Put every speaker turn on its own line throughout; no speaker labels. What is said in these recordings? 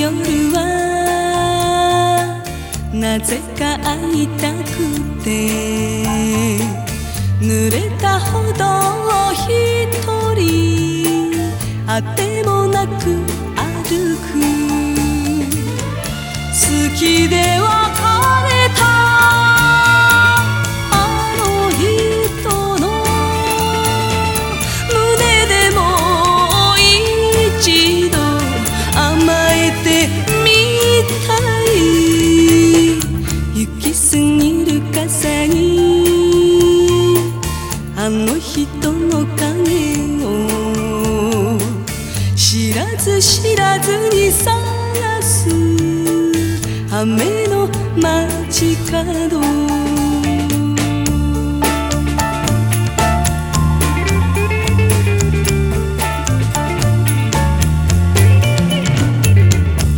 夜はなぜか会いたくて。濡れたほど一人。あてもなく歩く。好きで別れに。あの人の影を知らず知らずに探す雨の街角。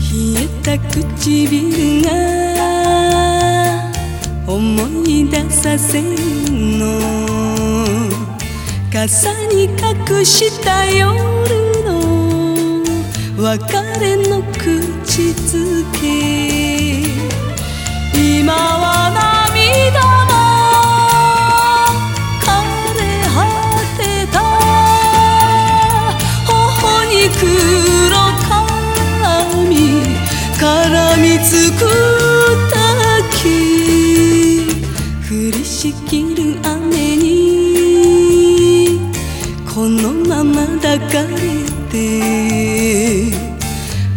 冷えた唇が思い出させんの。傘に隠した夜の別れの口づけ。しきる雨にこのまま抱かれて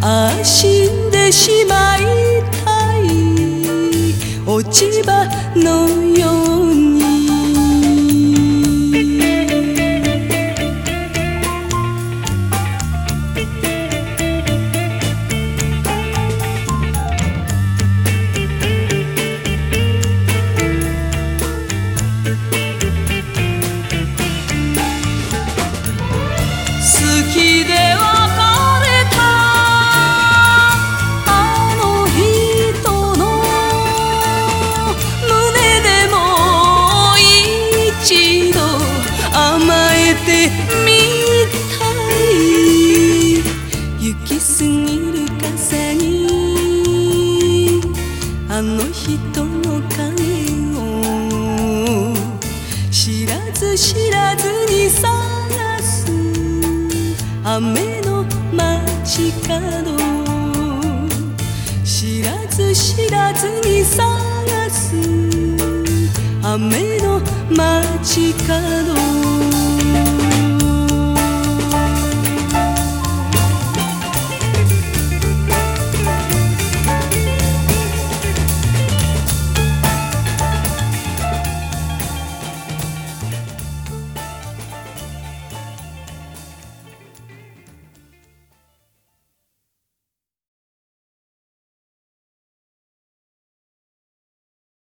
ああ死んでしまいたい落ち葉のように甘えてみたい。行き過ぎる風にあの人の影を知らず知らずに探す。雨の街角。知らず知らずに探す。雨の街角。